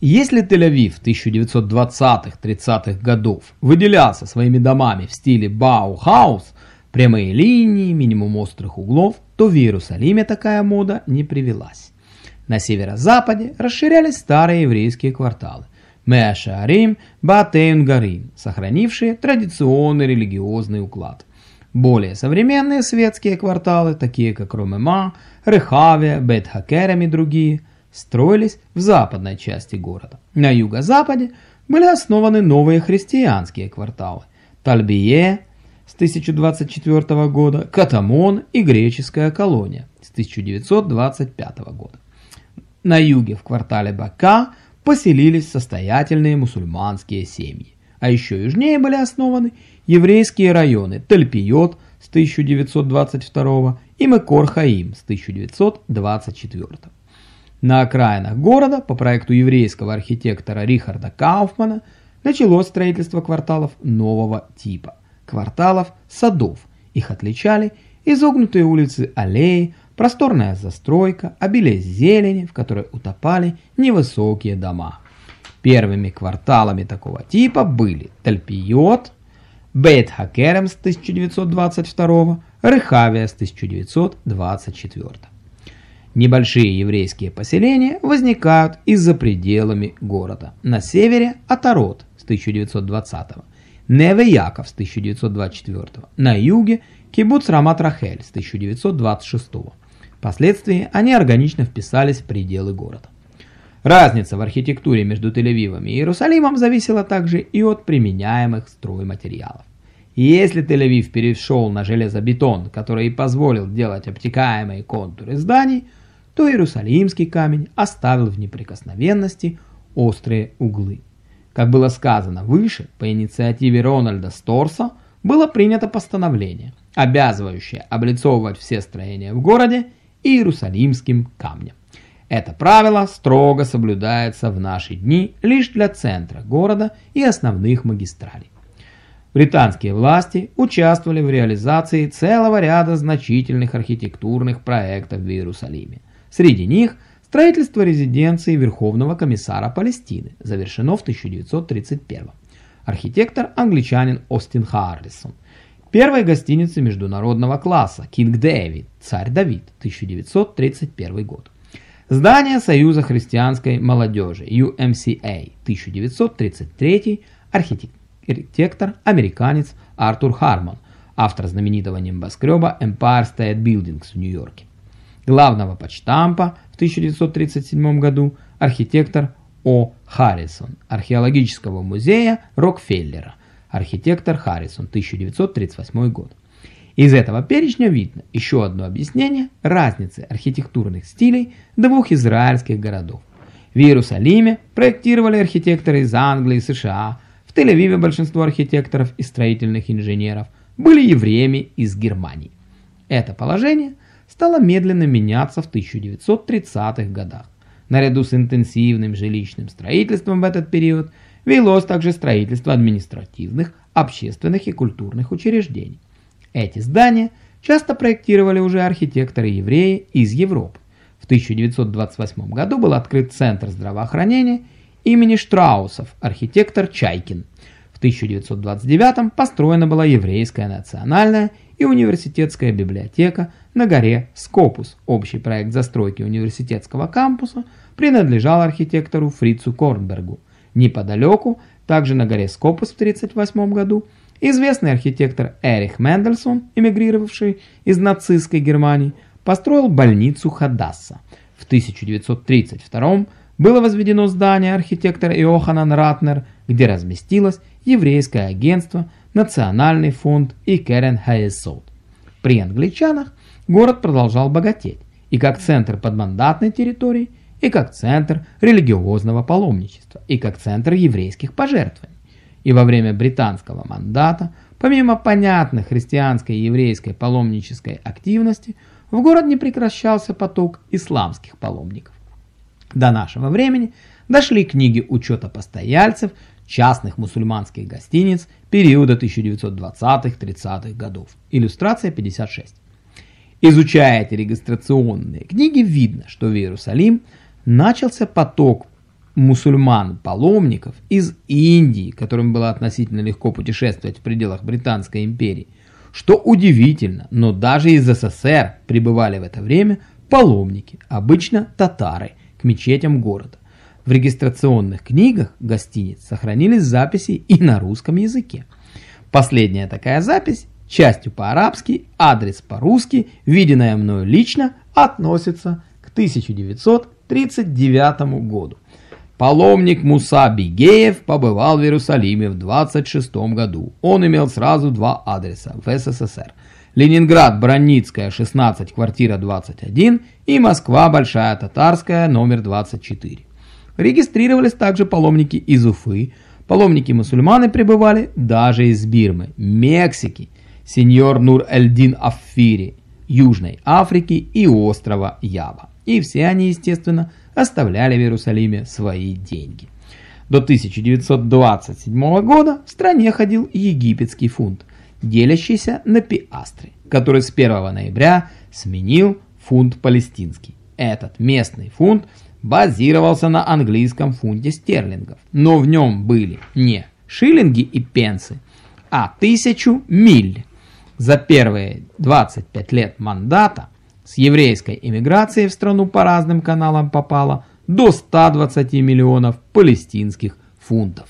Если Тель-Авив 1920-30-х годов выделялся своими домами в стиле Баухаус, прямые линии, минимум острых углов, то в Иерусалиме такая мода не привелась. На северо-западе расширялись старые еврейские кварталы Меашаарим, Батейн-Гарим, сохранившие традиционный религиозный уклад. Более современные светские кварталы, такие как Ромема, Рехавия, Бет-Хакерем и другие – строились в западной части города. На юго-западе были основаны новые христианские кварталы Тальбие с 1024 года, Катамон и греческая колония с 1925 года. На юге в квартале Бака поселились состоятельные мусульманские семьи. А еще южнее были основаны еврейские районы Тальпиот с 1922 и Мекор-Хаим с 1924. На окраинах города по проекту еврейского архитектора Рихарда Кауфмана началось строительство кварталов нового типа – кварталов садов. Их отличали изогнутые улицы аллеи, просторная застройка, обилие зелени, в которой утопали невысокие дома. Первыми кварталами такого типа были Тальпиот, Бейт-Хакерем с 1922, Рехавия с 1924. Небольшие еврейские поселения возникают и за пределами города. На севере Атарот с 1920 Неве-Яков с 1924 на юге Кибуц Рамат-Рахель с 1926 Впоследствии они органично вписались в пределы города. Разница в архитектуре между Тель-Авивом и Иерусалимом зависела также и от применяемых стройматериалов. Если Тель-Авив перешел на железобетон, который и позволил делать обтекаемые контуры зданий, то Иерусалимский камень оставил в неприкосновенности острые углы. Как было сказано выше, по инициативе Рональда Сторса было принято постановление, обязывающее облицовывать все строения в городе Иерусалимским камнем. Это правило строго соблюдается в наши дни лишь для центра города и основных магистралей. Британские власти участвовали в реализации целого ряда значительных архитектурных проектов в Иерусалиме. Среди них строительство резиденции Верховного комиссара Палестины завершено в 1931 Архитектор англичанин Остин Харрисон. Первой гостиницы международного класса Кинг Дэвид, Царь Давид, 1931 год. Здание Союза христианской молодежи UMCA, 1933 архитектор, американец Артур Хармон, автор знаменитого небоскреба Empire State Buildings в Нью-Йорке главного почтампа в 1937 году архитектор О. Харрисон, археологического музея Рокфеллера, архитектор Харрисон, 1938 год. Из этого перечня видно еще одно объяснение разницы архитектурных стилей двух израильских городов. В Иерусалиме проектировали архитекторы из Англии и США, в Тель-Авиве большинство архитекторов и строительных инженеров были евреями из Германии. Это положение – стала медленно меняться в 1930-х годах. Наряду с интенсивным жилищным строительством в этот период велось также строительство административных, общественных и культурных учреждений. Эти здания часто проектировали уже архитекторы-евреи из Европы. В 1928 году был открыт Центр здравоохранения имени Штраусов, архитектор Чайкин. В 1929 построена была еврейская национальная и университетская библиотека на горе Скопус. Общий проект застройки университетского кампуса принадлежал архитектору Фрицу Корнбергу. Неподалеку, также на горе Скопус в 1938 году, известный архитектор Эрих Мендельсон, эмигрировавший из нацистской Германии, построил больницу Хадасса. В 1932 было возведено здание архитектора Иоханан Ратнер, где разместилось еврейское агентство Национальный фонд и Керен Хайесот. При англичанах город продолжал богатеть и как центр подмандатной территории, и как центр религиозного паломничества, и как центр еврейских пожертвований. И во время британского мандата, помимо понятной христианской и еврейской паломнической активности, в город не прекращался поток исламских паломников. До нашего времени дошли книги учета постояльцев частных мусульманских гостиниц периода 1920-30-х годов. Иллюстрация 56. Изучая эти регистрационные книги, видно, что в Иерусалим начался поток мусульман-паломников из Индии, которым было относительно легко путешествовать в пределах Британской империи. Что удивительно, но даже из СССР прибывали в это время паломники, обычно татары, к мечетям города. В регистрационных книгах гостиниц сохранились записи и на русском языке. Последняя такая запись, частью по-арабски, адрес по-русски, виденная мною лично, относится к 1939 году. Паломник Муса Бигеев побывал в Иерусалиме в 26 году. Он имел сразу два адреса в СССР. Ленинград, Броницкая, 16, квартира 21 и Москва, Большая Татарская, номер 24. Регистрировались также паломники из Уфы. Паломники-мусульманы прибывали даже из Бирмы, Мексики, сеньор Нур-Эльдин Аффири, Южной Африки и острова Ява. И все они, естественно, оставляли в Иерусалиме свои деньги. До 1927 года в стране ходил египетский фунт, делящийся на пиастры, который с 1 ноября сменил фунт палестинский. Этот местный фунт базировался на английском фунте стерлингов, но в нем были не шиллинги и пенсы, а тысячу миль. За первые 25 лет мандата с еврейской эмиграцией в страну по разным каналам попало до 120 миллионов палестинских фунтов.